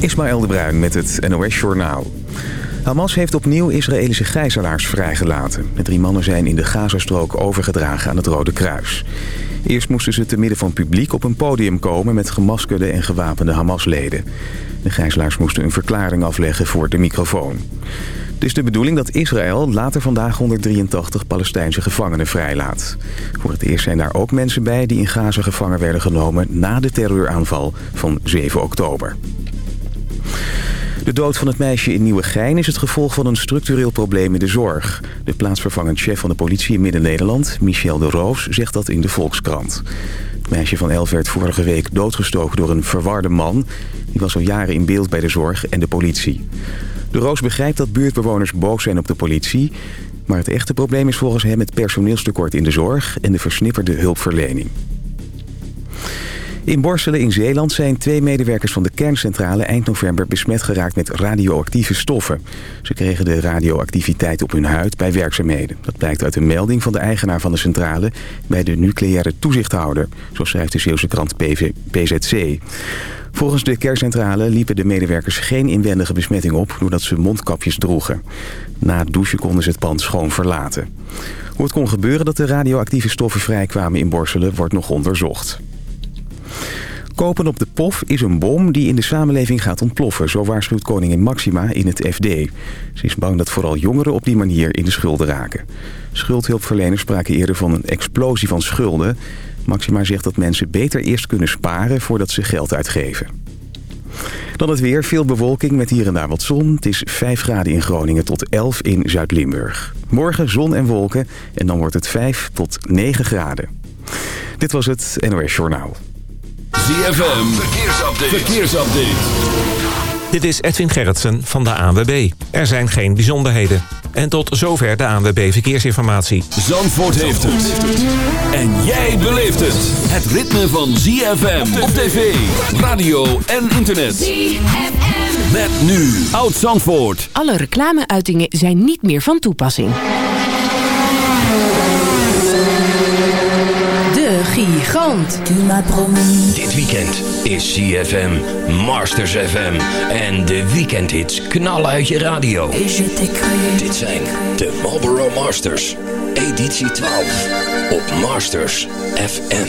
Ismaël de Bruin met het NOS Journaal. Hamas heeft opnieuw Israëlische gijzelaars vrijgelaten. De drie mannen zijn in de Gazastrook overgedragen aan het Rode Kruis. Eerst moesten ze te midden van publiek op een podium komen... met gemaskerde en gewapende Hamas-leden. De gijzelaars moesten een verklaring afleggen voor de microfoon. Het is de bedoeling dat Israël later vandaag 183 Palestijnse gevangenen vrijlaat. Voor het eerst zijn daar ook mensen bij die in Gaza gevangen werden genomen... na de terreuraanval van 7 oktober. De dood van het meisje in Nieuwegein is het gevolg van een structureel probleem in de zorg. De plaatsvervangend chef van de politie in Midden-Nederland, Michel de Roos, zegt dat in de Volkskrant. Het meisje van elf werd vorige week doodgestoken door een verwarde man. Die was al jaren in beeld bij de zorg en de politie. De Roos begrijpt dat buurtbewoners boos zijn op de politie... maar het echte probleem is volgens hem het personeelstekort in de zorg... en de versnipperde hulpverlening. In Borselen in Zeeland zijn twee medewerkers van de kerncentrale eind november besmet geraakt met radioactieve stoffen. Ze kregen de radioactiviteit op hun huid bij werkzaamheden. Dat blijkt uit een melding van de eigenaar van de centrale bij de nucleaire toezichthouder, zo schrijft de Zeeuwse krant PV, PZC. Volgens de kerncentrale liepen de medewerkers geen inwendige besmetting op doordat ze mondkapjes droegen. Na het douchen konden ze het pand schoon verlaten. Hoe het kon gebeuren dat de radioactieve stoffen vrijkwamen in Borselen wordt nog onderzocht. Kopen op de pof is een bom die in de samenleving gaat ontploffen. Zo waarschuwt koningin Maxima in het FD. Ze is bang dat vooral jongeren op die manier in de schulden raken. Schuldhulpverleners spraken eerder van een explosie van schulden. Maxima zegt dat mensen beter eerst kunnen sparen voordat ze geld uitgeven. Dan het weer, veel bewolking met hier en daar wat zon. Het is 5 graden in Groningen tot 11 in Zuid-Limburg. Morgen zon en wolken en dan wordt het 5 tot 9 graden. Dit was het NOS Journaal. ZFM, verkeersupdate. verkeersupdate. Dit is Edwin Gerritsen van de ANWB. Er zijn geen bijzonderheden. En tot zover de ANWB Verkeersinformatie. Zandvoort heeft het. En jij beleeft het. Het ritme van ZFM op tv, radio en internet. ZFM. Met nu Oud Zandvoort. Alle reclameuitingen zijn niet meer van toepassing. Gigant. Dit weekend is CFM Masters FM. En de weekendhits knallen uit je radio. Dit zijn de Marlboro Masters. Editie 12 op Masters FM.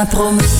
Je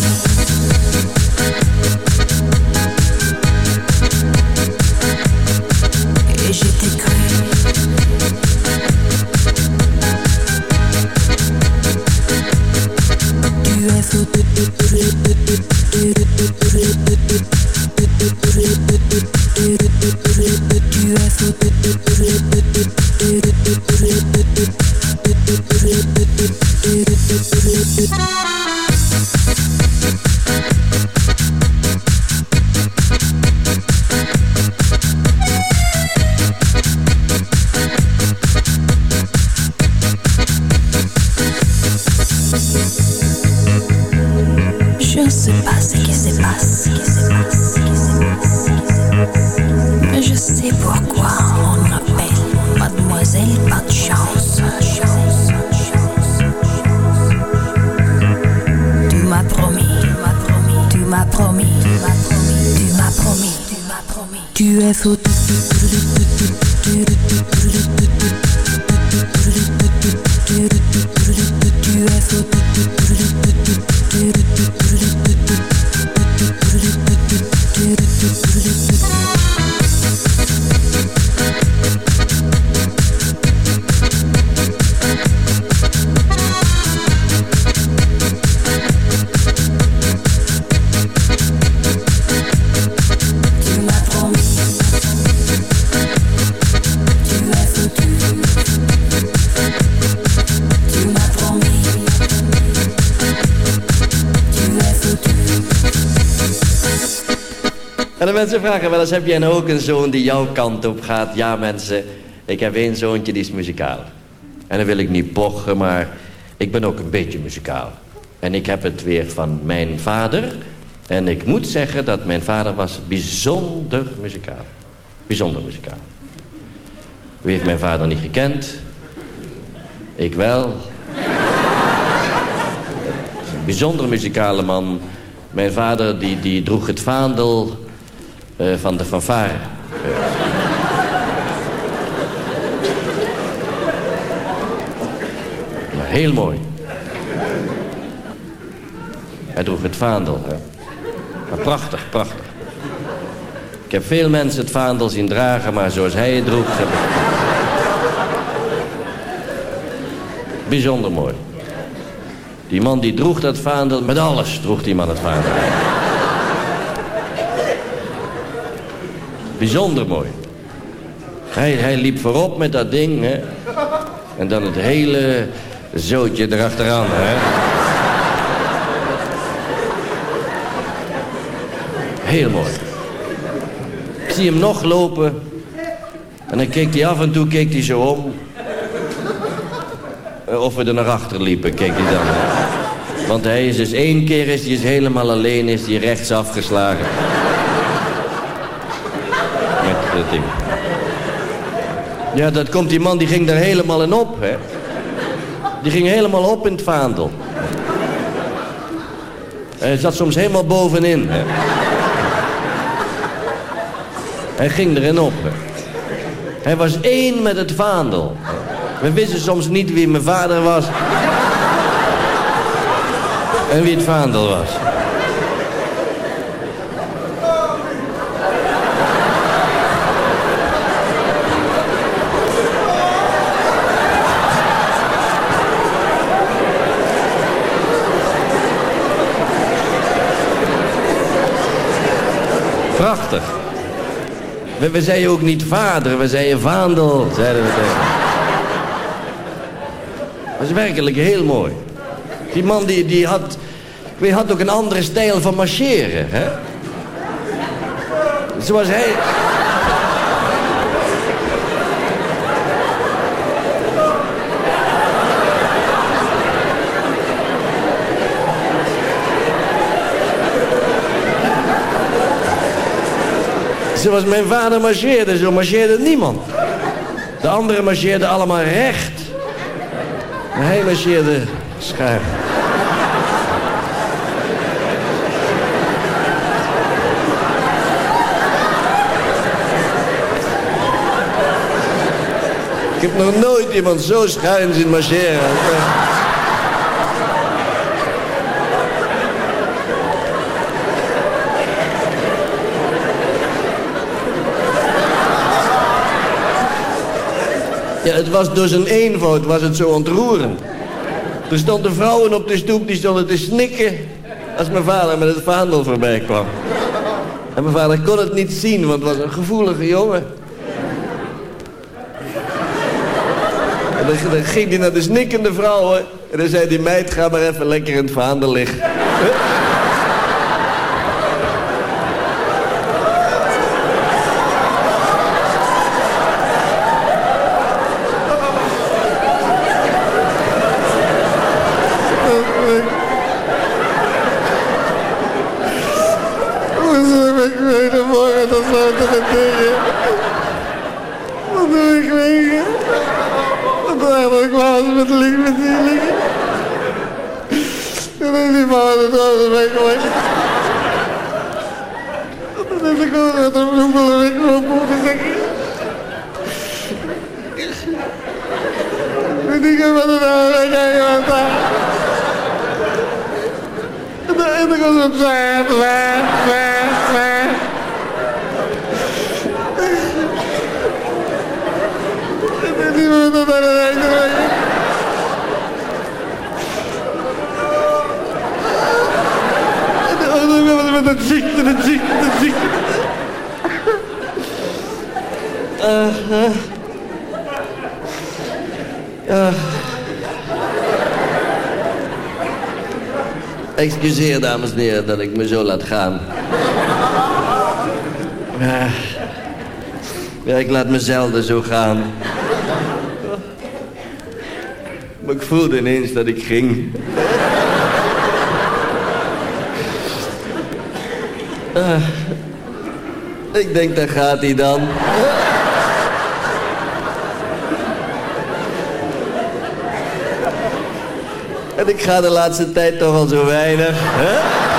mensen vragen wel eens, heb jij nou ook een zoon die jouw kant op gaat? Ja mensen, ik heb één zoontje die is muzikaal. En dan wil ik niet pochen, maar ik ben ook een beetje muzikaal. En ik heb het weer van mijn vader. En ik moet zeggen dat mijn vader was bijzonder muzikaal. Bijzonder muzikaal. Wie heeft mijn vader niet gekend? Ik wel. Bijzonder muzikale man. Mijn vader die, die droeg het vaandel uh, van de fanfare. maar heel mooi. Hij droeg het vaandel. Prachtig, prachtig. Ik heb veel mensen het vaandel zien dragen, maar zoals hij het droeg... Bijzonder mooi. Die man die droeg dat vaandel, met alles droeg die man het vaandel. Bijzonder mooi. Hij, hij liep voorop met dat ding, hè. En dan het hele zootje erachteraan, hè. Heel mooi. Ik zie hem nog lopen. En dan keek hij af en toe keek hij zo om. Eh, of we er naar achter liepen, keek hij dan. Want hij is dus één keer is hij is helemaal alleen, is hij rechts afgeslagen Ja, dat komt die man, die ging daar helemaal in op, hè. Die ging helemaal op in het vaandel. Hij zat soms helemaal bovenin. Hij ging erin op. Hij was één met het vaandel. We wisten soms niet wie mijn vader was. En wie het vaandel was. Prachtig. We, we zeiden ook niet vader, we zeiden vaandel, zeiden we tegen Dat is werkelijk heel mooi. Die man die, die had, die had ook een andere stijl van marcheren. Hè? Zoals hij... Zoals mijn vader marcheerde, zo marcheerde niemand. De anderen marcheerden allemaal recht. Maar hij marcheerde schuin. Ik heb nog nooit iemand zo schuin zien marcheren. Ja, het was door zijn eenvoud was het zo ontroerend. Er stonden vrouwen op de stoep die stonden te snikken... als mijn vader met het vaandel voorbij kwam. En mijn vader kon het niet zien, want het was een gevoelige jongen. En dan, dan ging hij naar de snikkende vrouwen... en dan zei die meid, ga maar even lekker in het vaandel liggen. Excuseer, dames en heren, dat ik me zo laat gaan. Ja, ja ik laat me zelden zo gaan. Maar ik voelde ineens dat ik ging. Ah, ik denk, daar gaat hij dan. En ik ga de laatste tijd toch al zo weinig. Hè?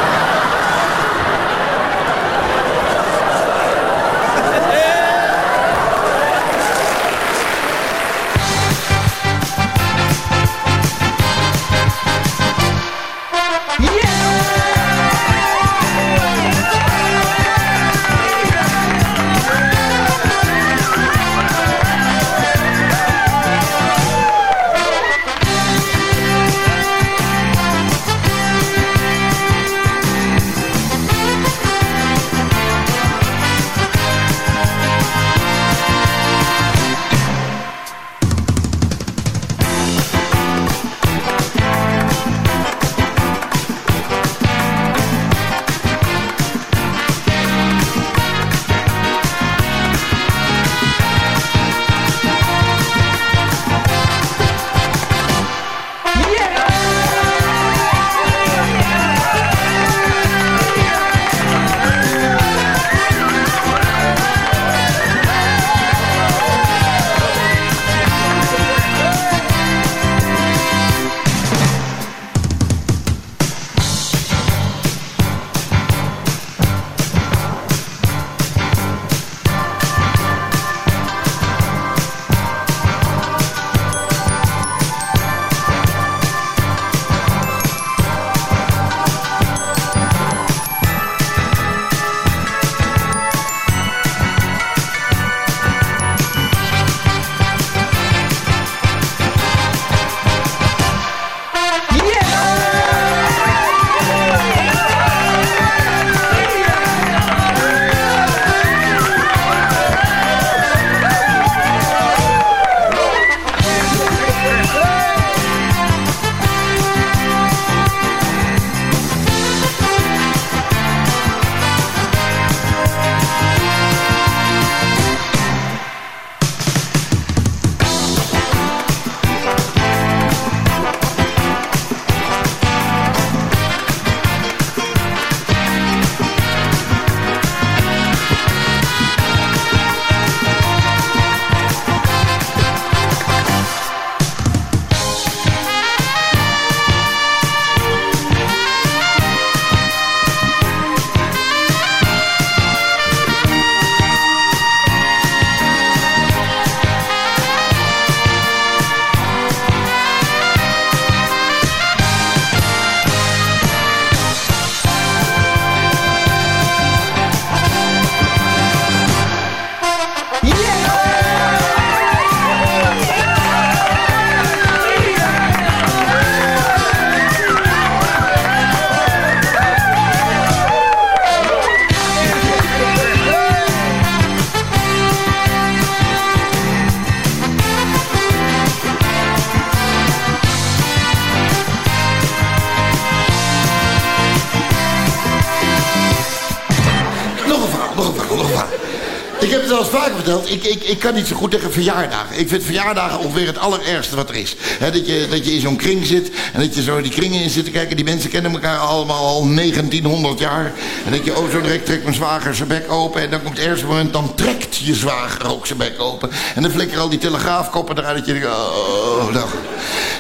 Ik, ik, ik kan niet zo goed tegen verjaardagen. Ik vind verjaardagen ongeveer het allerergste wat er is. dat, je, dat je in zo'n kring zit en dat je zo die kringen in zit te kijken. Die mensen kennen elkaar allemaal al 1900 jaar. En dat je, oh zo direct trekt mijn zwager zijn bek open. En dan komt het eerste moment, dan trekt je zwager ook zijn bek open. En dan flikkeren al die telegraafkoppen eruit. Dat je denkt, oh, nou.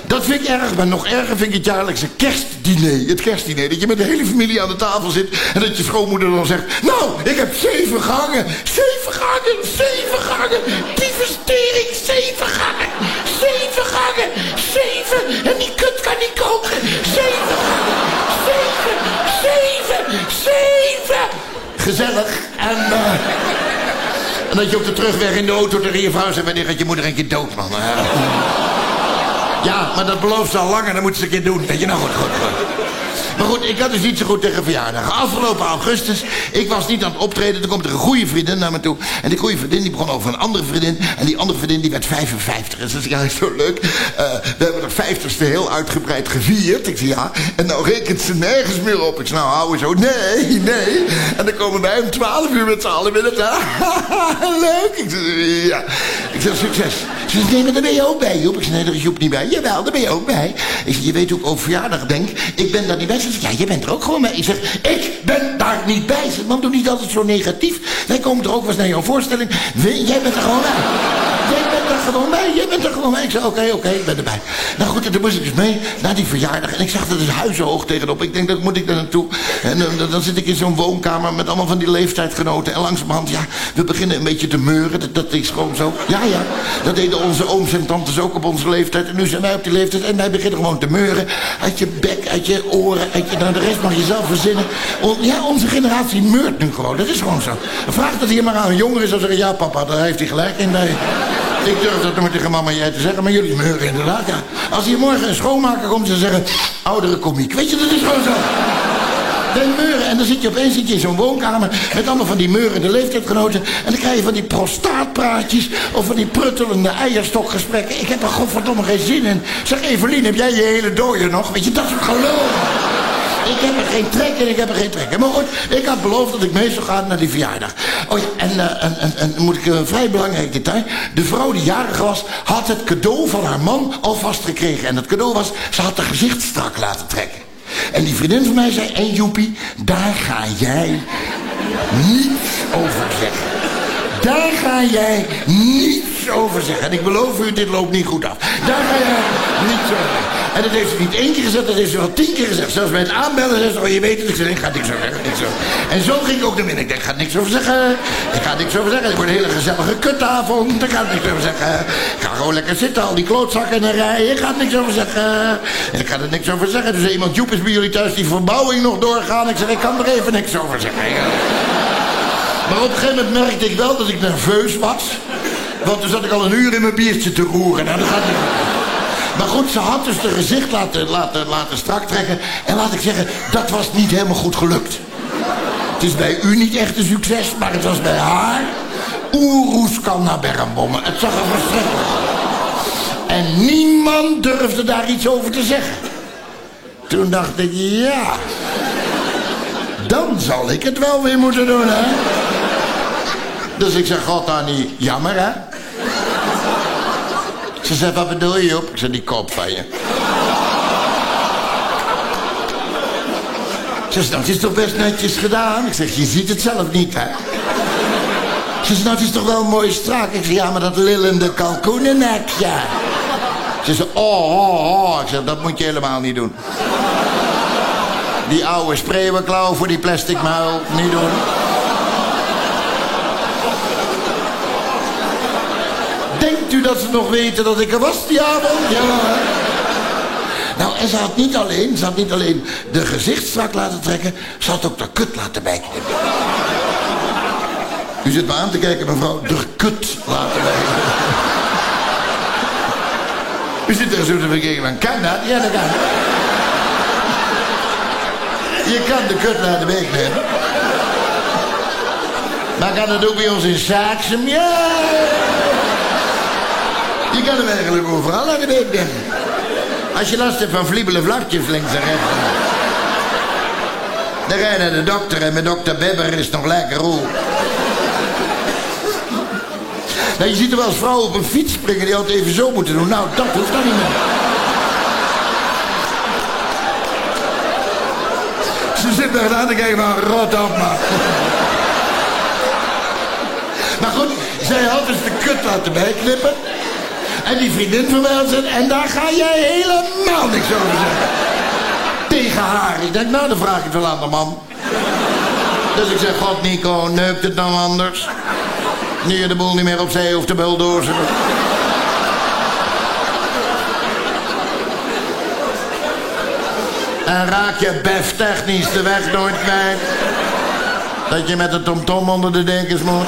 Dat vind ik erg, maar nog erger vind ik het jaarlijkse kerstdiner. Het kerstdiner, dat je met de hele familie aan de tafel zit... en dat je schoonmoeder dan zegt... Nou, ik heb zeven gangen, zeven gangen, zeven gangen. Dievestering, zeven gangen, zeven gangen, zeven. En die kut kan niet koken. Zeven gangen, zeven, zeven, zeven. Gezellig. En, uh, en dat je op de terugweg in de auto tegen je vrouw zegt... wanneer gaat je moeder een keer dood, man. Ja, maar dat belooft ze al langer. Dan moeten ze een keer doen. Weet je, nou goed, goed, goed. Maar goed, ik had dus niet zo goed tegen verjaardagen. Afgelopen augustus, ik was niet aan het optreden. Toen komt er een goede vriendin naar me toe. En die goede vriendin die begon over een andere vriendin. En die andere vriendin die werd 55. En ze zei, ja, zo leuk. Uh, we hebben de 50ste heel uitgebreid gevierd. Ik zei, ja. En nou rekent ze nergens meer op. Ik zei, nou, hou zo. Nee, nee. En dan komen wij om 12 uur met z'n allen binnen. leuk. Ik zei, ja. Ik zeg, succes. Ze zei, nee, maar daar ben je ook bij, Joep. Ik zei, nee, daar is Joep niet bij. Jawel, daar ben je ook bij. Ik zeg, je weet hoe ik over verjaardag denk. Ik ben daar niet bij. Ja, je bent er ook gewoon bij. Ik zeg, ik ben daar niet bij. Ze zegt, man, doe niet altijd zo negatief. Wij komen er ook wel eens naar jouw voorstelling. Jij bent er gewoon bij. Jij bent er gewoon bij. Jij bent er gewoon bij. Ik zeg, oké, oké, ik ben erbij. Nou goed, en toen moest ik dus mee naar die verjaardag. En ik zag dat is huizenhoog tegenop. Ik denk, dat moet ik daar naartoe. En dan, dan zit ik in zo'n woonkamer met allemaal van die leeftijdgenoten. En langzamerhand, ja, we beginnen een beetje te meuren. Dat, dat is gewoon zo. Ja, ja. Dat deden onze ooms en tantes ook op onze leeftijd. En nu zijn wij op die leeftijd. En wij beginnen gewoon te meuren. Uit je bek, uit je oren. Je, nou, de rest mag je zelf verzinnen. ja, onze generatie meurt nu gewoon. Dat is gewoon zo. Vraag dat hier maar aan een jongere. Zou zeggen, ja papa, daar heeft hij gelijk in bij. Ik durf dat nooit tegen mama jij te zeggen, maar jullie meuren inderdaad, ja. Als hier morgen een schoonmaker komt, ze zeggen... oudere komiek. Weet je, dat is gewoon zo. Den meuren. En dan zit je opeens zit je in zo'n woonkamer... met allemaal van die meurende leeftijdgenoten... en dan krijg je van die prostaatpraatjes... of van die pruttelende eierstokgesprekken. Ik heb er godverdomme geen zin in. Zeg, Evelien, heb jij je hele dooier nog? Weet je, dat soort geloof. Ik heb er geen trek in, ik heb er geen trek in. Maar goed, ik had beloofd dat ik mee zou gaan naar die verjaardag. Oh ja, en, uh, en, en, moet ik een vrij belangrijk detail. De vrouw die jarig was, had het cadeau van haar man alvast gekregen. En dat cadeau was, ze had haar gezicht strak laten trekken. En die vriendin van mij zei, en hey, Joepie, daar ga jij niets over zeggen. Daar ga jij niets over zeggen. En ik beloof u, dit loopt niet goed af. Daar ga jij niets over zeggen. En dat heeft ze niet één keer gezegd, dat heeft ze wel tien keer gezegd. Zelfs bij het aanbellen zei ze, oh je weet het. Ik zei, ik ga niks over zeggen. Niks over. En zo ging ik ook naar binnen. Ik denk, ik ga niks over zeggen. Ik ga niks over zeggen. Het wordt een hele gezellige kutavond. Ik ga niks over zeggen. Ik ga gewoon lekker zitten, al die klootzakken in een rij. Ik ga niks over zeggen. Ik ga er niks over zeggen. Dus iemand, Joep is bij jullie thuis die verbouwing nog doorgaan. Ik zeg, ik kan er even niks over zeggen. Maar op een gegeven moment merkte ik wel dat ik nerveus was. Want toen zat ik al een uur in mijn biertje te roeren. Nou, dat gaat niet. Maar goed, ze had dus de gezicht laten, laten, laten strak trekken. En laat ik zeggen, dat was niet helemaal goed gelukt. Het is bij u niet echt een succes, maar het was bij haar... Oeroes kan naar bermbommen. Het zag er verschrikkelijk En niemand durfde daar iets over te zeggen. Toen dacht ik, ja... Dan zal ik het wel weer moeten doen, hè? Dus ik zeg, God, Annie, jammer, hè? Ze zei, wat bedoel je, op? Ik zei, die kop van je. Ze zei, het is toch best netjes gedaan? Ik zeg, je ziet het zelf niet, hè? Ze zei, het is toch wel mooi strak? Ik zeg, ja, maar dat lillende kalkoenennekje. Ze zei, oh, oh, oh. Ik zeg, dat moet je helemaal niet doen. Die oude spreeuwenklauw voor die plastic muil, niet doen. U dat ze nog weten dat ik er was die avond? Ja, Nou, en ze had niet alleen, ze had niet alleen de gezicht strak laten trekken, ze had ook de kut laten bijknippen. U zit me aan te kijken, mevrouw, de kut laten bijknippen. U zit er zo te bekijken van, kan dat? Ja, dat kan. Je kan de kut laten bijknippen. Maar kan het ook bij ons in Saaksum? Ja! Je kan hem eigenlijk overal naar de beek Als je last hebt van vliebele vlakjes links en rechts. Ga je naar de dokter en met dokter Bebber is nog lekker roe. Nou, je ziet er wel eens vrouwen op een fiets springen die altijd even zo moeten doen. Nou, dat hoeft dan niet meer. Ze zit daar aan te kijken van rot op, man. Maar goed, zij had dus de kut laten bijknippen. En die vriendin van mij en daar ga jij helemaal niks over zeggen. Tegen haar. Ik denk, nou, dan vraag ik het wel aan de man. Dus ik zeg, god Nico, neukt het nou anders? Nu je de boel niet meer opzij hoeft te buldozen. En raak je bef technisch de weg nooit kwijt. Dat je met de tomtom onder de dekens moet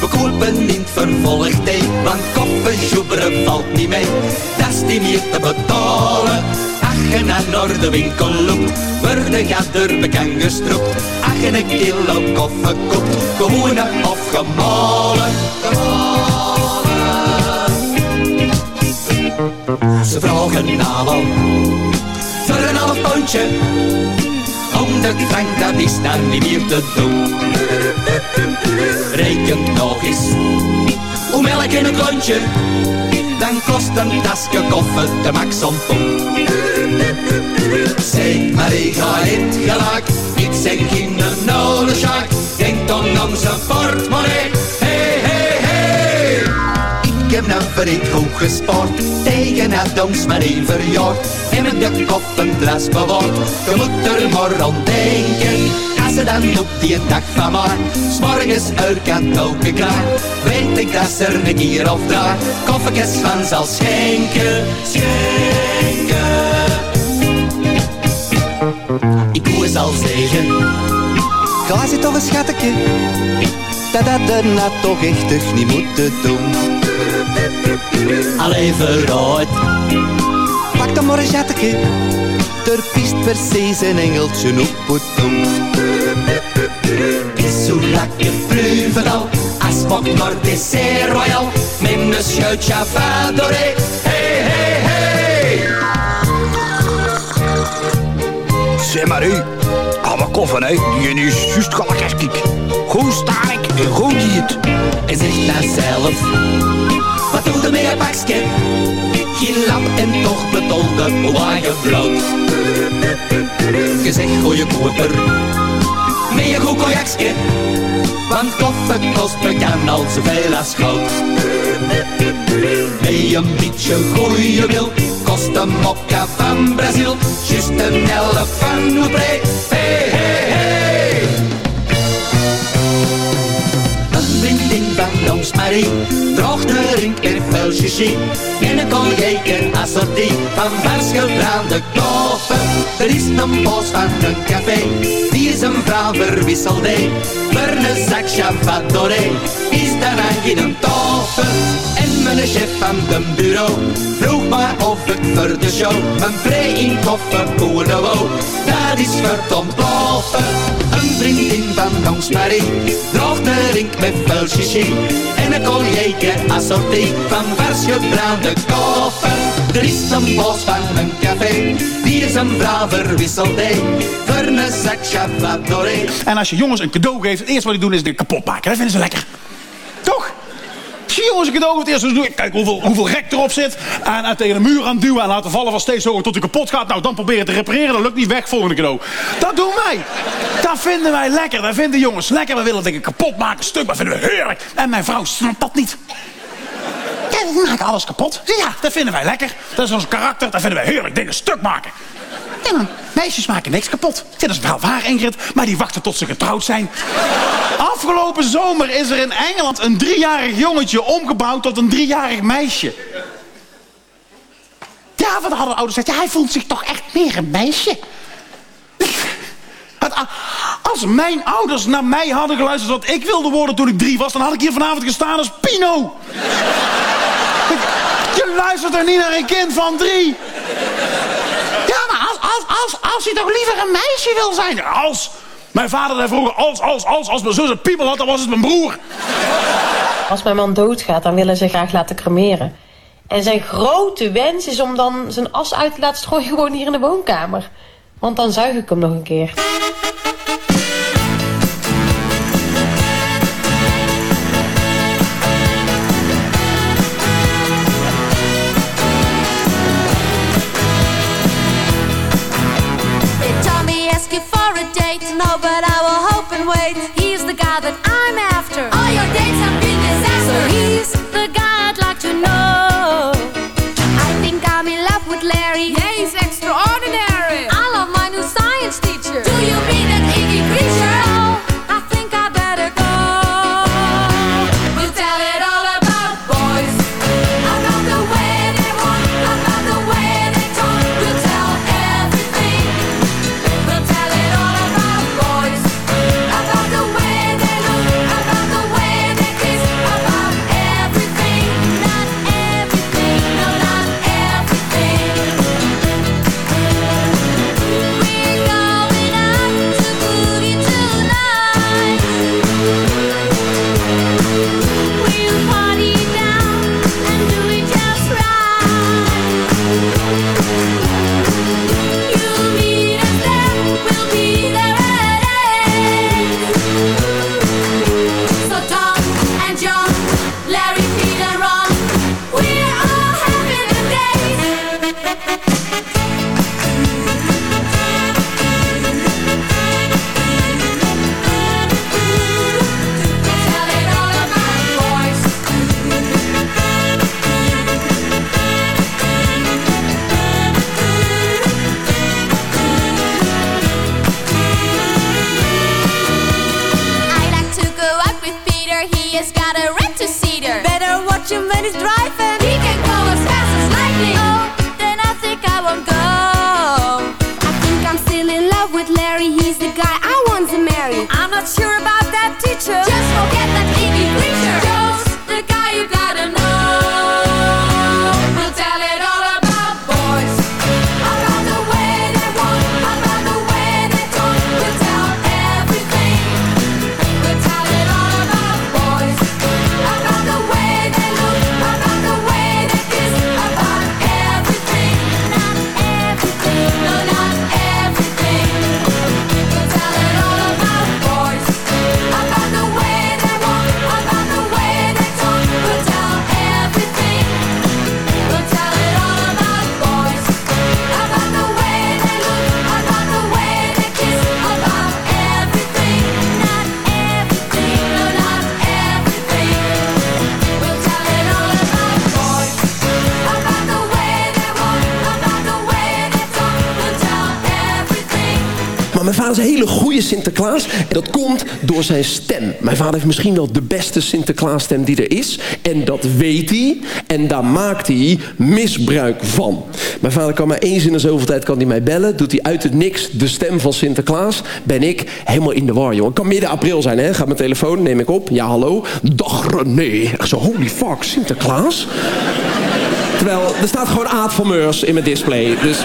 We kopen niet vervolgd tijd, want koppen valt niet mee. Dat is niet meer te betalen. Ach, je naar de winkel loopt, worden gaat er bekend. Ach, en een kilo koffie koopt, of gemalen. Ze vragen allemaal voor een half pondje. Honderd frank, dat is dan niet meer te doen. Reken nog eens, hoe melk in een klontje. Dan kost een tasje koffie de max om Zeg maar, ik ga niet gelijk. Ik zeg geen nodezaak. Denk dan aan zijn portemonnee. Hey, hey, hey. Ik heb nou voor ik goed gespaard. Tegen het ons maar één verjaard. En met de kop een glas. Je moet er maar aan denken. Ze dan op die dag van maar. S'morgens uit kan ook kraak. Weet ik dat ze er een keer of daar. Koffiekes van zal schenken. Schenken. Ik moest al zeggen. Ga ze toch een schatje. Dat dat daarna toch echt niet moeten doen. Allee vooruit. Pak dan maar een jatteke. Er piest precies een engeltje op het doen. Is zo lekker proeven al. Als mok maar dessert royal. Met een schuitje vadoré. Hey, hey, hey. Zeg maar u, oude koffer hè, die is juist galakeskik. Goed sterk en goed dieet. En zegt nou zelf, wat doe je met een pakje? Geen lap en toch betolde je bloot. Je zegt goeie koper, met een goed. Want koffie kost bekend al zoveel als goud. Met een beetje goeie wil, kost een mokka van Brazil. Just een elf van Oebree. Hey. Vriendin van ons Marie. Droog rink en vuil chichi En een collega assortie. Van vers gebraande koffen Er is een poos van een café. Die zijn vrouw verwisselde. Voor een zak chavadoré Is daarna geen toffe En mijn chef van de bureau Vroeg me of ik voor de show. Mijn pre in koffer poelen wou Dat is te ontploffen. Een vriendin van ons Marie Droog de rink met vuil chichi En een collega assortie Van vers gebraande koffen Er is een bos van een café Die is een vrouw verwisselde Voor een zak En als je jongens een cadeau geeft, het eerste wat die doen is het kapot maken. Dat vinden ze lekker. Jongens een cadeau geeft, het eerste doen, kijk hoeveel, hoeveel rek erop zit. En, en tegen de muur aan duwen en laten vallen van steeds zorgen tot hij kapot gaat. Nou, dan proberen te repareren, dat lukt niet weg, volgende cadeau. Dat doen wij. Dat vinden wij lekker. Dat vinden jongens lekker. We willen dingen kapot maken, stuk, dat vinden we heerlijk. En mijn vrouw snapt dat niet. Ja, we maken alles kapot. Ja, dat vinden wij lekker. Dat is ons karakter, dat vinden wij heerlijk. Dingen stuk maken. Meisjes maken niks kapot. Ja, dat is wel waar, Ingrid. Maar die wachten tot ze getrouwd zijn. Afgelopen zomer is er in Engeland een driejarig jongetje omgebouwd tot een driejarig meisje. Ja, wat hadden de ouders gezegd? Hij voelt zich toch echt meer een meisje. Het- Als mijn ouders naar mij hadden geluisterd wat ik wilde worden toen ik drie was... dan had ik hier vanavond gestaan als Pino. Je luistert er niet naar een kind van drie. Als, hij toch liever een meisje wil zijn. Als. Mijn vader zei vroeger, als, als, als, als mijn zus een piemel had, dan was het mijn broer. Als mijn man doodgaat, dan willen ze graag laten cremeren. En zijn grote wens is om dan zijn as uit te laten strooien gewoon hier in de woonkamer. Want dan zuig ik hem nog een keer. Is een hele goede Sinterklaas. En dat komt door zijn stem. Mijn vader heeft misschien wel de beste Sinterklaasstem die er is. En dat weet hij. En daar maakt hij misbruik van. Mijn vader kan maar eens in de zoveel tijd kan hij mij bellen. Doet hij uit het niks de stem van Sinterklaas. Ben ik helemaal in de war, jongen. Kan midden april zijn, hè. Gaat mijn telefoon, neem ik op. Ja, hallo. Dag René. Echt zo, holy fuck, Sinterklaas? Terwijl, er staat gewoon Aad van Meurs in mijn display. Dus...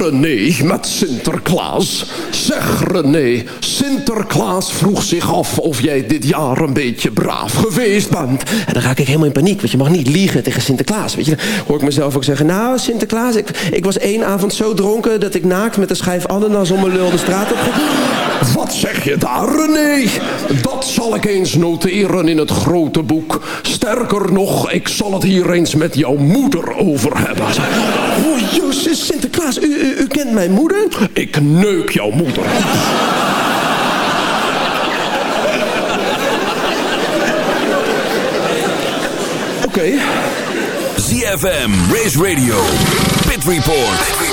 René met Sinterklaas. Zeg René, Sinterklaas vroeg zich af of jij dit jaar een beetje braaf geweest bent. En dan raak ik helemaal in paniek, want je mag niet liegen tegen Sinterklaas. Weet je, dan hoor ik mezelf ook zeggen, nou Sinterklaas, ik, ik was één avond zo dronken dat ik naakt met een schijf ananas om mijn lul de straat op Wat zeg je daar, René? Dat zal ik eens noteren in het grote boek. Sterker nog, ik zal het hier eens met jouw moeder over hebben. Oh, Jezus, Sinterklaas, u, u, u kent mijn moeder? Ik neuk jouw moeder. Oké. ZFM, Race Radio, Pit Report.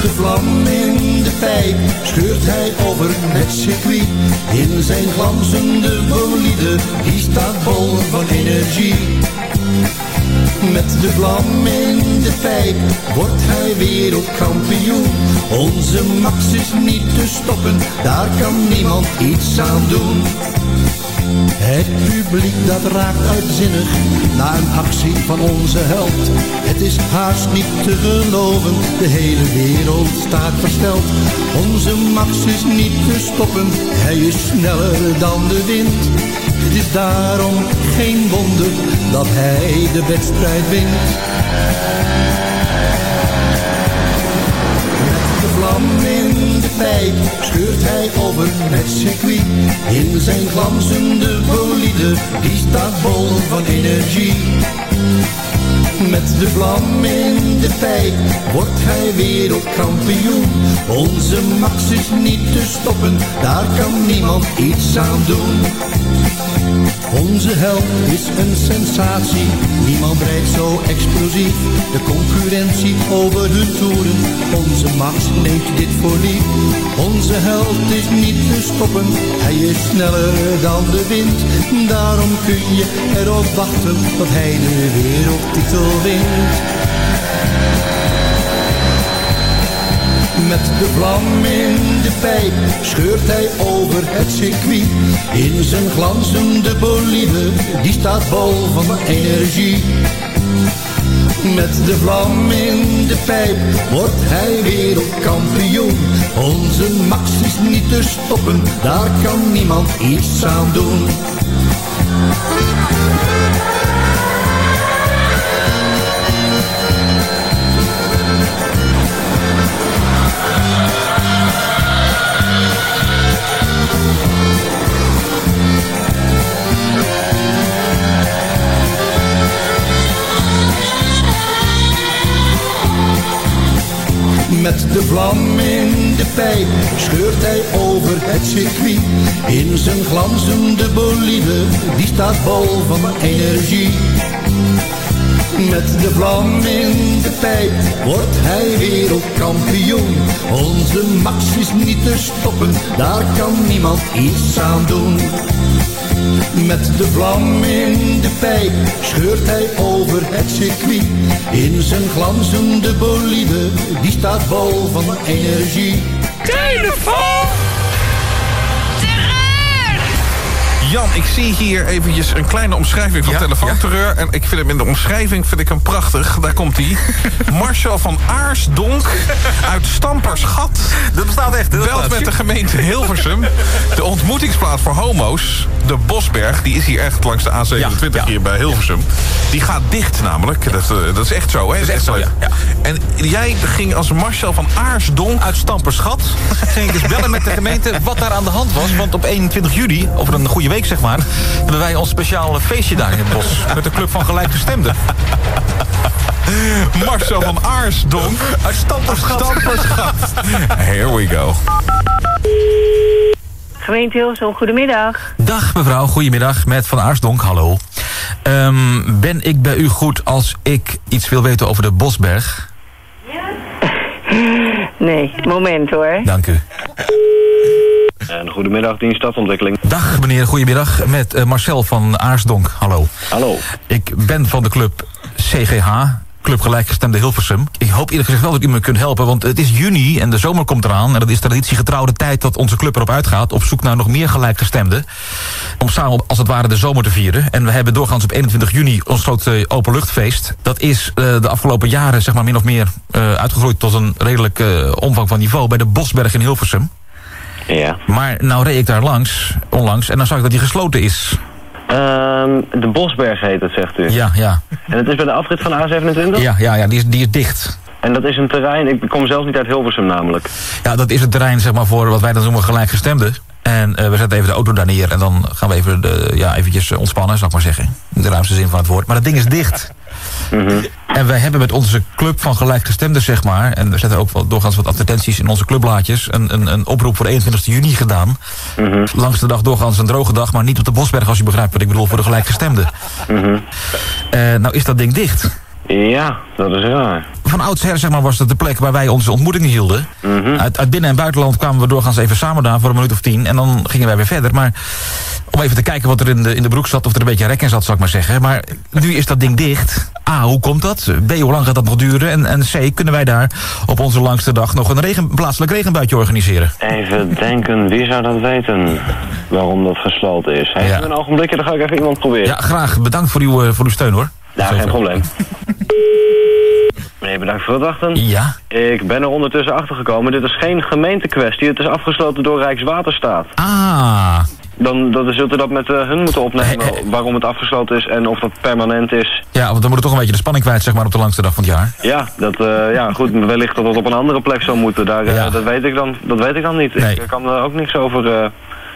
De vlam in de pijp scheurt hij over het circuit. In zijn glanzende bolide, die staat bol van energie. Met de vlam in de pijp wordt hij wereldkampioen. Onze Max is niet te stoppen, daar kan niemand iets aan doen. Het publiek dat raakt uitzinnig na een actie van onze held. Het is haast niet te geloven, de hele wereld staat versteld. Onze Max is niet te stoppen, hij is sneller dan de wind. Het is daarom geen wonder dat hij de wedstrijd wint. Met de vlam in de pijp scheurt hij over het circuit. In zijn glanzende bolide, die staat bol van energie. Met de vlam in de pijp wordt hij wereldkampioen. Onze Max is niet te stoppen, daar kan niemand iets aan doen. Onze held is een sensatie, niemand rijdt zo explosief. De concurrentie over de toeren, onze Max neemt dit voor lief. Onze held is niet te stoppen, hij is sneller dan de wind. Daarom kun je erop wachten dat hij de wereldtitel Met de vlam in de pijp scheurt hij over het circuit. In zijn glanzende bolide, die staat bol van energie. Met de vlam in de pijp wordt hij wereldkampioen. Onze Max is niet te stoppen, daar kan niemand iets aan doen. Vlam in de pijp scheurt hij over het circuit. In zijn glanzende bolide, die staat bol van energie. Met de vlam in de pijp wordt hij wereldkampioen. Onze Max is niet te stoppen, daar kan niemand iets aan doen. Met de vlam in de pijp scheurt hij over het circuit. In zijn glanzende bolide, die staat bol van energie. Telefoon! Jan, ik zie hier eventjes een kleine omschrijving van telefoonterreur. En ik vind hem in de omschrijving vind ik hem prachtig. Daar komt hij. Marcel van Aarsdonk uit Stampersgat. Dat bestaat echt. Belt met de gemeente Hilversum. De ontmoetingsplaats voor homo's, de Bosberg... die is hier echt langs de A27 hier bij Hilversum. Die gaat dicht namelijk. Dat, eh, dat is echt zo, hè? Dat is echt zo, ja. ja. En jij ging als Marcel van Aarsdonk... Uit Stampersgat ging ik dus bellen met de gemeente wat daar aan de hand was. Want op 21 juli, over een goede week zeg maar... hebben wij ons speciale feestje daar in het bos. Met de Club van Gelijkgestemden. Marcel van Aarsdonk. Uit Stamperschat. Stamperschat. Here we go. Gemeente Hilsum, goedemiddag. Dag mevrouw, goedemiddag, met Van Aarsdonk, hallo. Ehm, ben ik bij u goed als ik iets wil weten over de Bosberg? Nee, moment hoor. Dank u. En goedemiddag, dienst. Dag meneer, goedemiddag, met eh, Marcel van Aarsdonk, hallo. Hallo. Ik ben van de club CGH, Club Gelijkgestemde Hilversum. Ik hoop eerlijk gezegd wel dat u me kunt helpen, want het is juni en de zomer komt eraan. En dat is traditiegetrouwde tijd dat onze club erop uitgaat... op zoek naar nog meer gelijkgestemden. Om samen als het ware de zomer te vieren. En we hebben doorgaans op 21 juni ons grote openluchtfeest. Dat is eh, de afgelopen jaren zeg maar min of meer eh, uitgegroeid... tot een redelijk omvang van niveau bij de Bosberg in Hilversum. Ja. Maar nou reed ik daar langs, onlangs, en dan zag ik dat die gesloten is. Ehm, de Bosberg heet het, zegt u. Ja, ja. En het is bij de afrit van A27? Ja, ja, ja die, is, die is dicht. En dat is een terrein, ik kom zelf niet uit Hilversum namelijk. Ja, dat is het terrein zeg maar, voor wat wij dan noemen gelijkgestemden. En eh, we zetten even de auto daar neer en dan gaan we even de, ja, eventjes ontspannen, zal ik maar zeggen. In de ruimste zin van het woord. Maar dat ding is dicht. En wij hebben met onze club van gelijkgestemden, zeg maar... en we zetten ook wel doorgaans wat advertenties in onze clubblaadjes... een, een, een oproep voor 21 juni gedaan. Langs de dag doorgaans een droge dag... maar niet op de Bosberg, als je begrijpt wat ik bedoel... voor de gelijkgestemden. Eh, nou is dat ding dicht. Ja, dat is raar. Van oudsher zeg maar, was dat de plek waar wij onze ontmoetingen hielden. uit, uit binnen- en buitenland kwamen we doorgaans even samen daar voor een minuut of tien. En dan gingen wij weer verder. Maar om even te kijken wat er in de, in de broek zat... of er een beetje rek in zat, zal ik maar zeggen. Maar nu is dat ding dicht. A, hoe komt dat? B, hoe lang gaat dat nog duren? En, en C, kunnen wij daar op onze langste dag... nog een regen, plaatselijk regenbuitje organiseren? Even denken, wie zou dat weten? Waarom dat gesloten is. Heeft een ogenblikje, dan ga ik even iemand proberen. Ja, graag. Bedankt voor uw, eh, voor uw steun, hoor. Ja, geen probleem. Meneer, bedankt voor het wachten. Ja? Ik ben er ondertussen achter gekomen. Dit is geen gemeentekwestie. Het is afgesloten door Rijkswaterstaat. Ah. Dan, dan zult u dat met eh, hun moeten opnemen waarom het afgesloten is en of dat permanent is. Ja, want dan moet er toch een beetje de spanning kwijt, zeg maar, op de langste dag van het jaar. Ja, dat, eh, ja goed, wellicht dat het op een andere plek zou moeten. Daar, eh, dat, weet ik dan, dat weet ik dan niet. Ik kan er ook niks over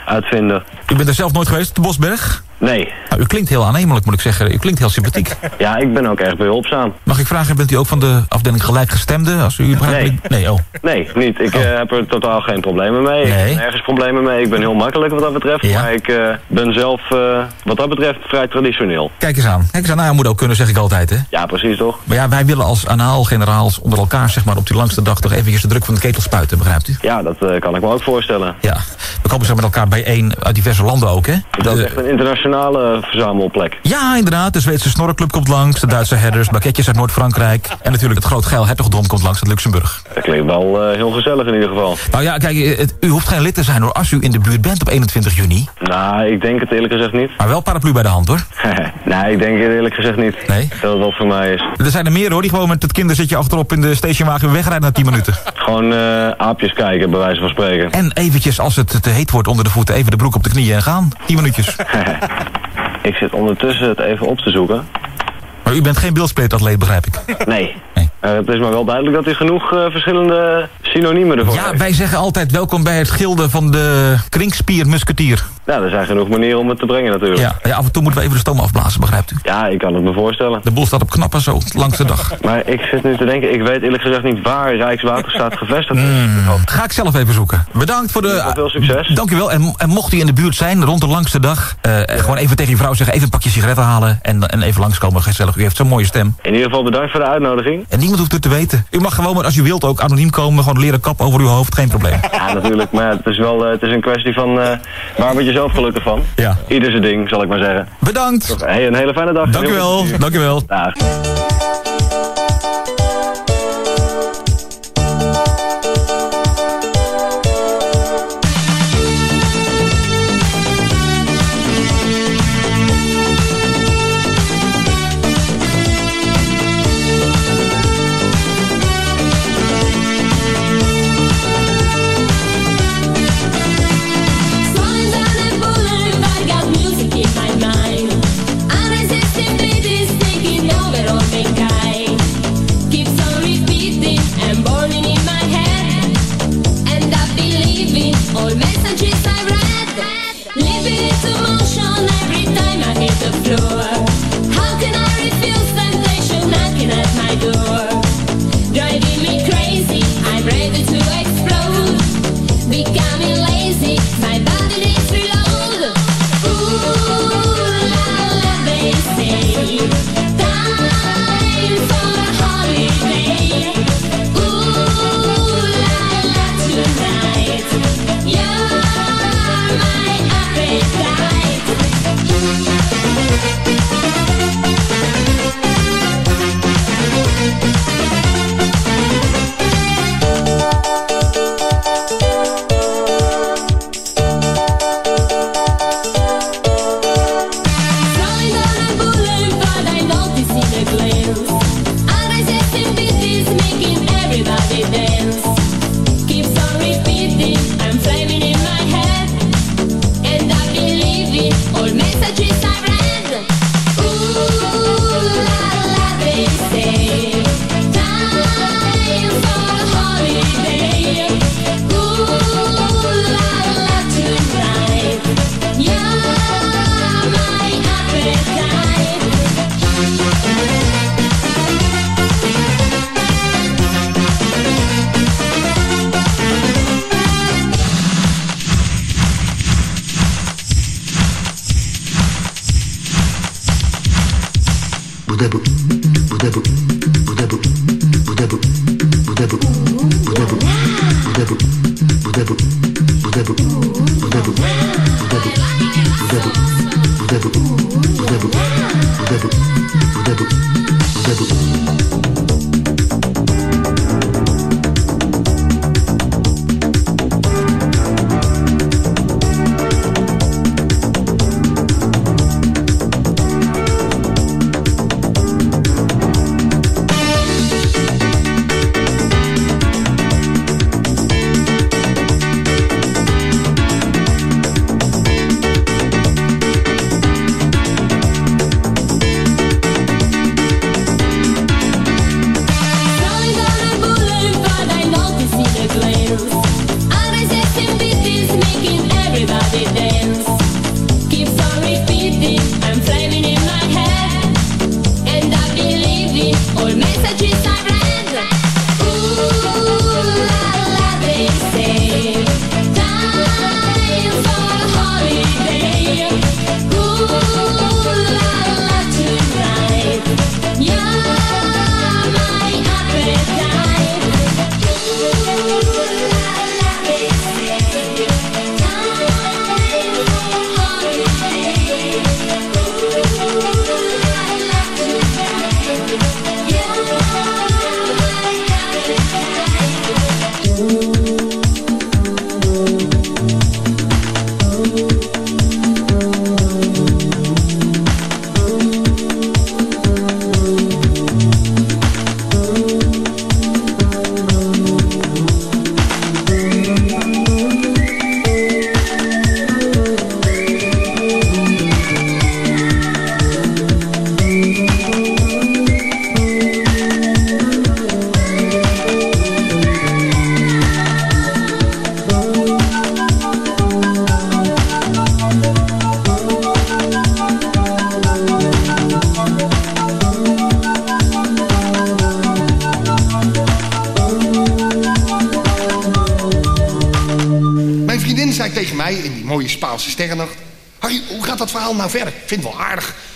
uitvinden. U bent er zelf nooit geweest, de Bosberg? Nee. Nou, u klinkt heel aannemelijk, moet ik zeggen. U klinkt heel sympathiek. Ja, ik ben ook erg behulpzaam. Mag ik vragen, bent u ook van de afdeling gelijkgestemden? Als u Nee. Nee, oh. Nee, niet. Ik eh, heb er totaal geen problemen mee. Ik heb nergens problemen mee. Ik ben heel makkelijk wat dat betreft. Maar ik eh, ben zelf eh, wat dat betreft vrij traditioneel. Kijk eens aan. Kijk eens aan, nou, ja, moet ook kunnen, zeg ik altijd, hè? Ja, precies toch? Maar ja, wij willen als anaalgeneraals onder elkaar, zeg maar, op die langste dag toch eventjes de druk van de ketel spuiten, begrijpt u? Ja, dat kan ik me ook voorstellen. Ja. We komen zo met elkaar bijeen uit diverse landen ook, hè? Dat is echt een internationale verzamelplek. Ja, inderdaad. De Zweedse Snorreclub komt langs, de Duitse herders, baketjes uit Noord-Frankrijk. En natuurlijk het groot geil hertogdom komt langs uit Luxemburg. Dat klinkt wel eh, heel gezellig in ieder geval. Nou ja, kijk, het- u hoeft geen lid te zijn hoor, als u in de buurt bent op 21 juni. Nou, ik denk het eerlijk gezegd niet. Maar wel paraplu bij de hand hoor. nee, ik denk het eerlijk gezegd niet. Nee? Dat wat voor mij is. Er zijn er meer hoor, die gewoon met het kinderzitje achterop in de stationwagen wegrijden na 10 minuten. Gewoon eh, aapjes kijken, bij wijze van spreken. En eventjes, als het te heet wordt onder de voeten, even de broek op de knieën en gaan. 10 minuutjes. Ik zit ondertussen het even op te zoeken. Maar u bent geen beeldspreetatleet, begrijp ik. Nee. Eh, het is maar wel duidelijk dat u genoeg eh, verschillende synoniemen ervoor Ja, wij zeggen altijd welkom bij het gilde van de kringspiermusketier. Ja, er zijn genoeg manieren om het te brengen natuurlijk. Ja, ja, af en toe moeten we even de stoom afblazen, begrijpt u? Ja, ik kan het me voorstellen. De boel staat op knappen zo, langs de dag. Maar ik zit nu te denken, ik weet eerlijk gezegd niet waar Rijkswaterstaat gevestigd is. Ga ik zelf even zoeken. Bedankt voor de... Veel succes. Dank u wel. En, en mocht u in de buurt zijn, rond de langste dag... eh, gewoon even tegen uw vrouw zeggen, even een pakje sigaretten halen... en, en even langskomen, gezellig. U heeft zo'n mooie stem. In ieder geval bedankt voor de uitnodiging. En niemand hoeft het te weten. U mag gewoon, maar als u wilt, ook anoniem komen... gewoon leren kap over uw hoofd, geen probleem. Ja, natuurlijk. Maar het is wel eh, het is een kwestie van eh, waar word je zelf gelukkig van. Ja. Ieder zijn ding, zal ik maar zeggen. Bedankt. Hey, een hele fijne dag. Dank u wel. Dank u wel. Dag.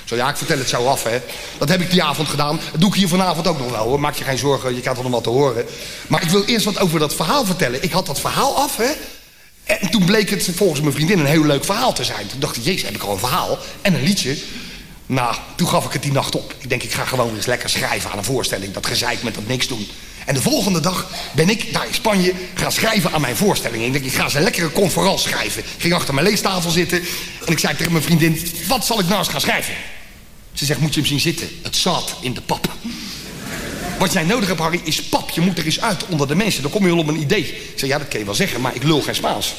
Zo ja, ik vertel het zo af, hè. Dat heb ik die avond gedaan. Dat doe ik hier vanavond ook nog wel, hoor. Maak je geen zorgen, je krijgt er nog wat te horen. Maar ik wil eerst wat over dat verhaal vertellen. Ik had dat verhaal af, hè. En toen bleek het volgens mijn vriendin een heel leuk verhaal te zijn. Toen dacht ik, jezus, heb ik al een verhaal en een liedje. Nou, toen gaf ik het die nacht op. Ik denk, ik ga gewoon eens lekker schrijven aan een voorstelling. Dat gezeik met dat niks doen. En de volgende dag ben ik daar in Spanje gaan schrijven aan mijn voorstelling. Ik denk, ik ga eens een lekkere conferentie schrijven. Ik ging achter mijn leestafel zitten en ik zei tegen mijn vriendin... wat zal ik nou eens gaan schrijven? Ze zegt, moet je hem zien zitten? Het zat in de pap. Wat jij nodig hebt, Harry, is pap. Je moet er eens uit onder de mensen. Dan kom je wel op een idee. Ik zeg, ja, dat kun je wel zeggen, maar ik lul geen Spaans.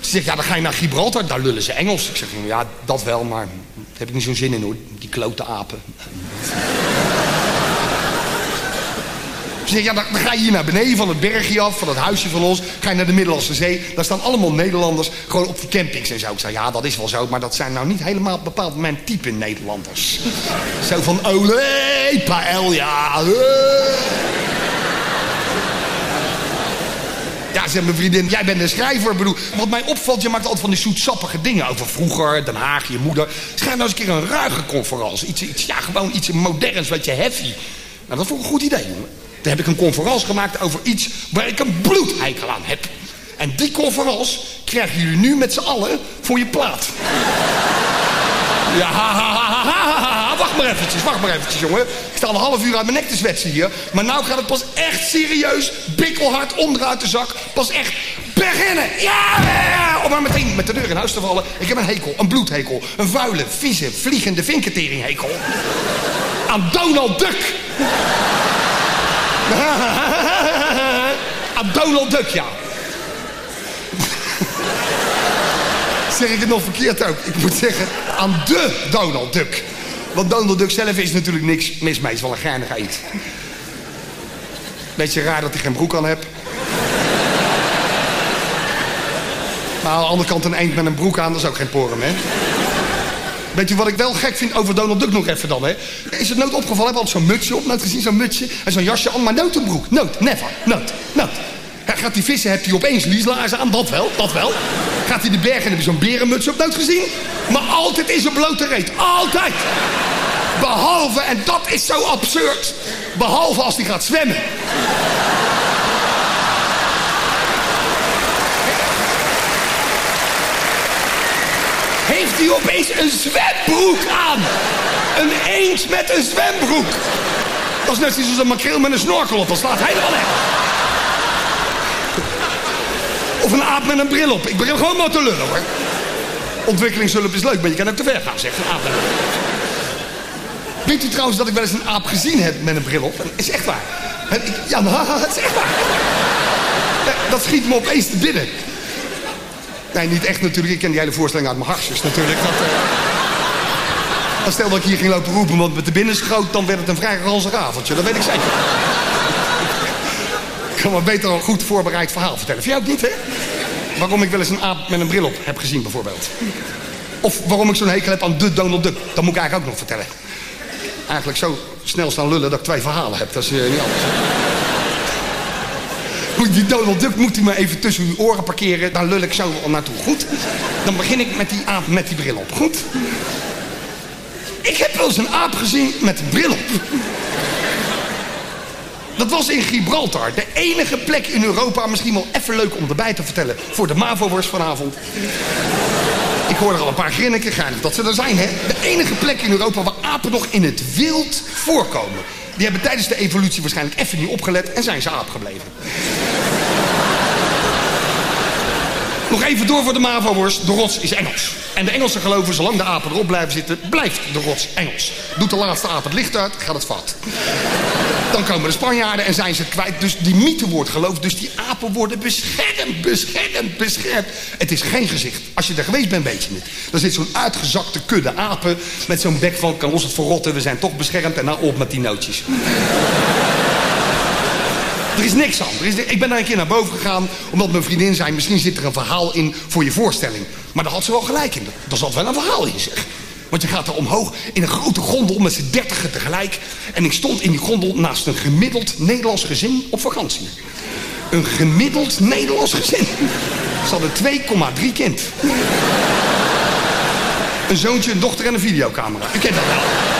Ze zegt, ja, dan ga je naar Gibraltar. Daar lullen ze Engels. Ik zeg, ja, dat wel, maar daar heb ik niet zo'n zin in, hoor. Die klote apen. Ze ja, dan, ga je hier naar beneden van het bergje af, van het huisje van ons. Ga je naar de Middellandse Zee. Daar staan allemaal Nederlanders gewoon op die campings en zo. Ik zei, ja, dat is wel zo, maar dat zijn nou niet helemaal bepaald mijn type Nederlanders. zo van, olé, paella. Ja, zegt mijn vriendin, jij bent een schrijver. bedoel, wat mij opvalt, je maakt altijd van die zoetsappige dingen over vroeger, Den Haag, je moeder. Schrijf nou eens een keer een ruige conferentie. Iets, iets, ja, gewoon iets moderns, wat je heavy. Nou, dat vond ik een goed idee, jongen. Toen heb ik een conferentie gemaakt over iets waar ik een bloedheikel aan heb. En die conferentie krijgen jullie nu met z'n allen voor je plaat. Ja, Wacht maar eventjes, wacht maar eventjes, jongen. Ik sta een half uur uit mijn nek te zwetsen hier. Maar nou gaat het pas echt serieus, bikkelhard onderuit de zak. Pas echt beginnen. Ja, ja, om maar meteen met de deur in huis te vallen. Ik heb een hekel, een bloedhekel. Een vuile, vieze, vliegende vinketeringhekel. Aan Donald Duck. Aan Donald Duck, ja. zeg ik het nog verkeerd ook? Ik moet zeggen, aan de Donald Duck. Want Donald Duck zelf is natuurlijk niks mis mee. is wel een geinigheid. Beetje raar dat hij geen broek aan hebt. Maar aan de andere kant een eend met een broek aan, dat is ook geen porum, hè? Weet je wat ik wel gek vind over Donald Duck nog even dan, hè? Is het nooit opgevallen? Heb altijd zo'n mutsje op, nooit gezien, zo'n mutsje. En zo'n jasje aan, maar nooit een broek. Nooit, never, nooit, nooit. Hij gaat die vissen, hebt hij opeens lieslaarzen aan, dat wel, dat wel. Gaat hij de bergen en heb je zo'n berenmuts op, nooit gezien. Maar altijd is een blote reet, altijd. Behalve, en dat is zo absurd, behalve als hij gaat zwemmen. Heeft hij opeens een zwembroek aan? Een eend met een zwembroek. Dat is net zoals een makreel met een snorkel op. Dat slaat helemaal echt. Of een aap met een bril op. Ik begin gewoon maar te lullen hoor. Ontwikkelingshulp is leuk, maar je kan ook te ver gaan, zegt een aap. Weet u trouwens dat ik wel eens een aap gezien heb met een bril op? Dat is echt waar. Ja, maar het is echt waar. Dat schiet me opeens te binnen. Nee, niet echt natuurlijk. Ik ken die hele voorstelling uit mijn harsjes natuurlijk. Dat, eh, stel dat ik hier ging lopen roepen, want met de binnen schoot... dan werd het een vrij ranzig avondje. Dat weet ik zeker. ik kan maar beter een goed voorbereid verhaal vertellen. Voor jou ook niet, hè? Waarom ik wel eens een aap met een bril op heb gezien, bijvoorbeeld. Of waarom ik zo'n hekel heb aan de Donald Duck. Dat moet ik eigenlijk ook nog vertellen. Eigenlijk zo snel staan lullen dat ik twee verhalen heb. Dat is eh, niet anders. Die Donald Duck moet u maar even tussen uw oren parkeren. Daar lul ik zo al naartoe. Goed? Dan begin ik met die aap met die bril op. Goed? Ik heb wel eens een aap gezien met een bril op. Dat was in Gibraltar. De enige plek in Europa, misschien wel even leuk om erbij te vertellen... voor de MAVO-worst vanavond. Ik hoor er al een paar grinniken, geinig dat ze er zijn, hè? De enige plek in Europa waar apen nog in het wild voorkomen. Die hebben tijdens de evolutie waarschijnlijk even niet opgelet en zijn ze aap gebleven. Nog even door voor de MAVO-worst. De rots is Engels. En de Engelsen geloven, zolang de apen erop blijven zitten, blijft de rots Engels. Doet de laatste aap het licht uit, gaat het fout. Dan komen de Spanjaarden en zijn ze kwijt. Dus die mythe wordt geloofd. Dus die apen worden beschermd, beschermd, beschermd. Het is geen gezicht. Als je er geweest bent, weet je het. Er zit zo'n uitgezakte kudde apen met zo'n bek van... kan ons het verrotten, we zijn toch beschermd. En nou op met die nootjes. Is niks aan. Er is, ik ben daar een keer naar boven gegaan, omdat mijn vriendin zei... misschien zit er een verhaal in voor je voorstelling. Maar daar had ze wel gelijk in. Er zat wel een verhaal in, zeg. Want je gaat er omhoog in een grote gondel met z'n dertigen tegelijk. En ik stond in die gondel naast een gemiddeld Nederlands gezin op vakantie. Een gemiddeld Nederlands gezin. Ze hadden 2,3 kind. Een zoontje, een dochter en een videocamera. U kent dat wel.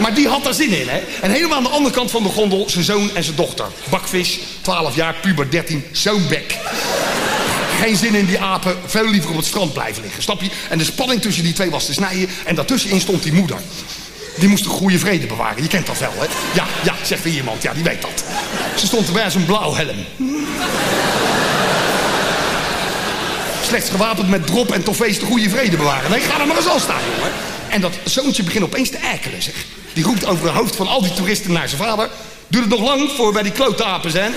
maar die had daar zin in, hè? En helemaal aan de andere kant van de gondel zijn zoon en zijn dochter. Bakvis, 12 jaar, puber 13, zo'n bek. Geen zin in die apen, veel liever op het strand blijven liggen, snap je? En de spanning tussen die twee was te snijden. En daartussenin stond die moeder. Die moest een goede vrede bewaren. Je kent dat wel, hè? Ja, ja, zegt er iemand. Ja, die weet dat. Ze stond erbij als een blauw helm. Slechts gewapend met drop en toffees de goede vrede bewaren. Nee, ga er maar eens al staan, jongen. En dat zoontje begint opeens te erkelen, zeg. Die roept over het hoofd van al die toeristen naar zijn vader. Duurt het nog lang voor we bij die klote apen zijn?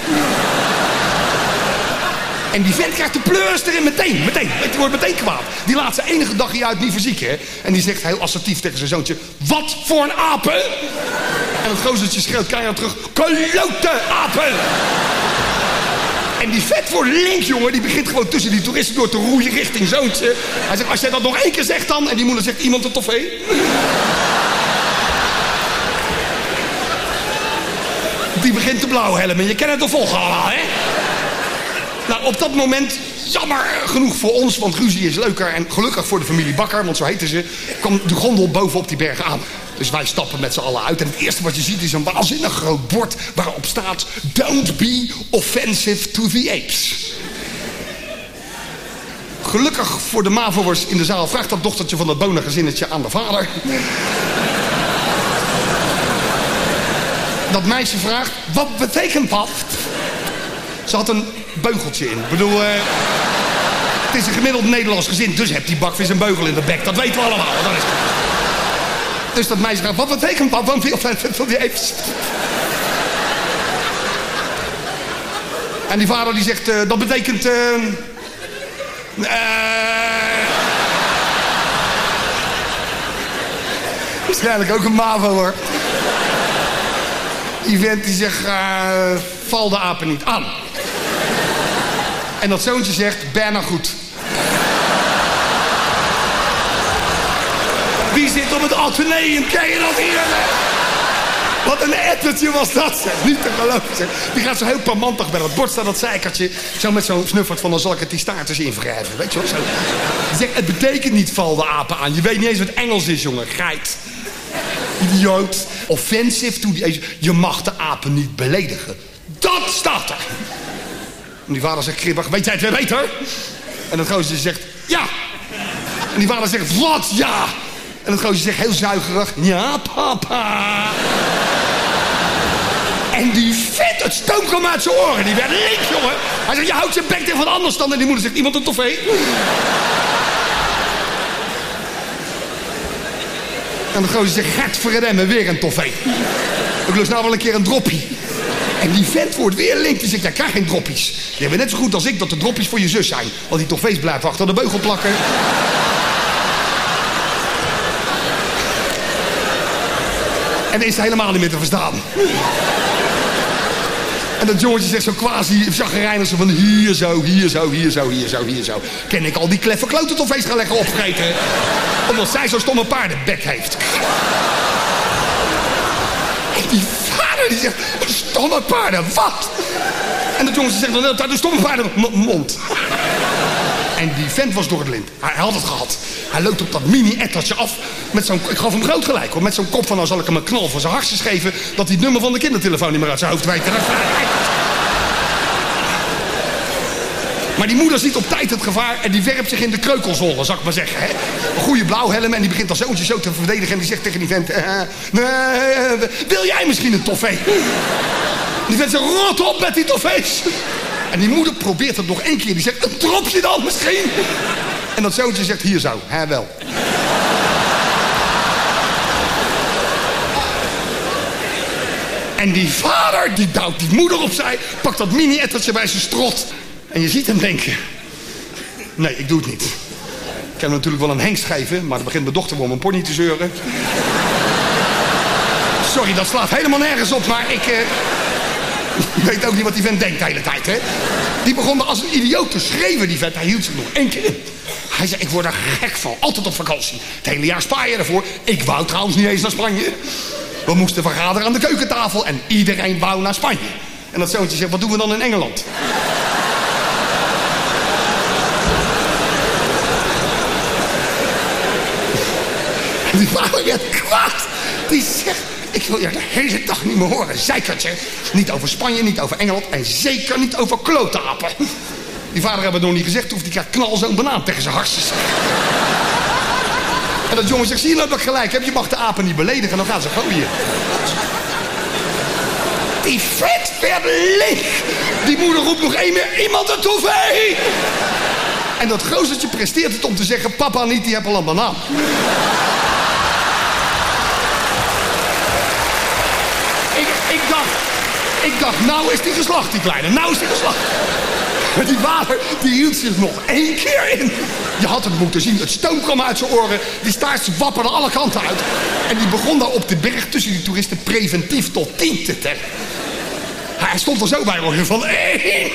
En die vent krijgt de pleurs erin meteen, meteen. Die wordt meteen kwaad. Die laat zijn enige dagje uit niet verzieken, hè. En die zegt heel assertief tegen zijn zoontje... Wat voor een apen? En het gozertje schreeuwt keihard terug... Klote apen! En die vet voor link, jongen, die begint gewoon tussen die toeristen door te roeien richting zoontje. Hij zegt, als jij dat nog één keer zegt dan... En die moeder zegt, iemand een toffee? Begint te blauwhelmen. Je kent het toch volgen allemaal, hè? Nou, op dat moment, jammer genoeg voor ons, want ruzie is leuker. En gelukkig voor de familie Bakker, want zo heten ze, kwam de gondel bovenop die berg aan. Dus wij stappen met z'n allen uit. En het eerste wat je ziet is een waanzinnig groot bord waarop staat... Don't be offensive to the apes. Gelukkig voor de mavo'ers in de zaal vraagt dat dochtertje van dat bonengezinnetje aan de vader. Dat meisje vraagt, wat betekent dat? Ze had een beugeltje in. Ik bedoel, eh, het is een gemiddeld Nederlands gezin, dus hebt die bakvis een beugel in de bek. Dat weten we allemaal. Dat is... Dus dat meisje vraagt, wat betekent dat? Want die, apes. En die vader die zegt, eh, dat betekent... eh eh, Waarschijnlijk ook een MAVO hoor. Die die zegt, eh, val de apen niet aan. En dat zoontje zegt, bijna goed. Wie zit op het ateneum? Ken je dat hier? Wat een ettertje was dat, zeg. Niet te geloven, zeg. Die gaat zo heel pamantig bij dat bord staan, dat zeikertje. Zo met zo'n snuffert van, dan zal ik het die staartjes invrijven. Weet je wel? Zo. Zegt, het betekent niet val de apen aan. Je weet niet eens wat Engels is, jongen. Geit. Idioot. Offensive to the... Je mag de apen niet beledigen. Dat staat er. En die vader zegt kribbig, weet jij het weer beter? En dat gozer zegt, ja. En die vader zegt, wat ja? En dat gozer zegt heel zuigerig, ja papa. En die vet, het stoom uit zijn oren. Die werd link, jongen. Hij zegt, je houdt je bek tegen wat anders dan. En die moeder zegt, iemand een toffee? En de gozer zegt, Gert verremmen, weer een toffee. Ik lust nou wel een keer een droppie. En die vent wordt weer link. Die zegt, jij krijgt geen droppies. Je bent net zo goed als ik dat de droppies voor je zus zijn. Want die toffees blijven achter de beugel plakken. En is helemaal niet meer te verstaan. En dat jongetje zegt zo quasi chagrijnig zo van hier zo, hier zo, hier zo, hier zo, hier zo. Ken ik al die kleffe kloten toffees gaan lekker opvreten. Omdat zij zo'n stomme paardenbek heeft. En die vader die zegt, stomme paarden, wat? En dat jongetje zegt dan de hele stomme paarden, mond. En die vent was door het lint. Hij had het gehad. Hij loopt op dat mini-ettertje af. Met ik gaf hem groot gelijk hoor. Met zo'n kop van, nou zal ik hem een knal voor zijn hartjes geven. Dat hij het nummer van de kindertelefoon niet meer uit zijn hoofd weet. Maar die moeder ziet op tijd het gevaar en die werpt zich in de kreukelzollen, zou ik maar zeggen. Hè? Een goede blauwhelm en die begint als zoontje zo te verdedigen. En die zegt tegen die vent, eh, nee, wil jij misschien een toffee? Die vent zegt, rot op met die toffees. En die moeder probeert het nog één keer. Die zegt, een dropje dan misschien? En dat zoontje zegt, hier zo, hè wel. En die vader, die duwt die moeder opzij, pakt dat mini-ettertje bij zijn strot. En je ziet hem denken, nee, ik doe het niet. Ik kan hem natuurlijk wel een hengst geven, maar dan begint mijn dochter om een pony te zeuren. Sorry, dat slaat helemaal nergens op, maar ik... Eh, weet ook niet wat die vent denkt de hele tijd, hè. Die begon als een idioot te schreeuwen, die vent. Hij hield zich nog één keer in. Hij zei, ik word er gek van. Altijd op vakantie. Het hele jaar spaar je ervoor. Ik wou trouwens niet eens naar Spanje. We moesten vergaderen aan de keukentafel en iedereen wou naar Spanje. En dat zoontje zegt, wat doen we dan in Engeland? En die vader werd kwaad. Die zegt, ik wil je de hele dag niet meer horen, zeikertje. Niet over Spanje, niet over Engeland en zeker niet over klotapen. Die vader hebben het nog niet gezegd, hoeft die krijgt knal zo'n banaan tegen zijn hartjes. En dat jongen zegt, zie je nou dat ik gelijk heb? Je mag de apen niet beledigen, dan gaan ze gooien. Die vet werd. Die moeder roept nog één meer, iemand een toevee. En dat gozertje presteert het om te zeggen, papa niet, die heeft al een banaan. ik, ik dacht, ik dacht, nou is die geslacht, die kleine. Nou is die geslacht. Maar die vader, die hield zich nog één keer in. Je had het moeten zien. Het stoom kwam uit zijn oren. Die staart wapperde alle kanten uit. En die begon daar op de berg tussen die toeristen preventief tot tien te tellen. Hij stond er zo bij hoor. Van één,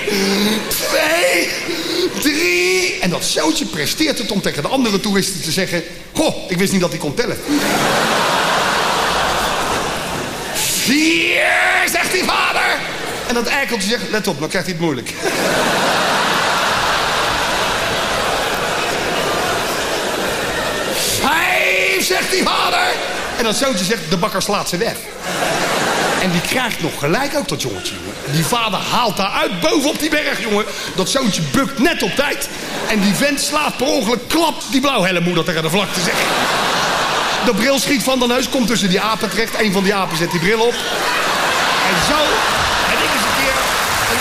twee, drie. En dat zoutje presteert het om tegen de andere toeristen te zeggen... Goh, ik wist niet dat hij kon tellen. Zegt die vader. En dat eikeltje zegt, let op, dan krijgt hij het moeilijk. Vijf, zegt die vader. En dat zoontje zegt, de bakker slaat ze weg. En die krijgt nog gelijk ook dat jongetje, jongen. Die vader haalt daar uit boven op die berg, jongen. Dat zoontje bukt net op tijd. En die vent slaat per ongeluk klap die blauwhelmmoeder tegen de vlakte, zeg. De bril schiet van de neus, komt tussen die apen terecht. Een van die apen zet die bril op. En zo en ik eens een keer een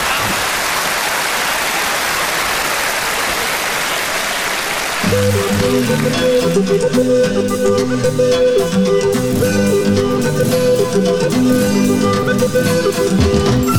aap.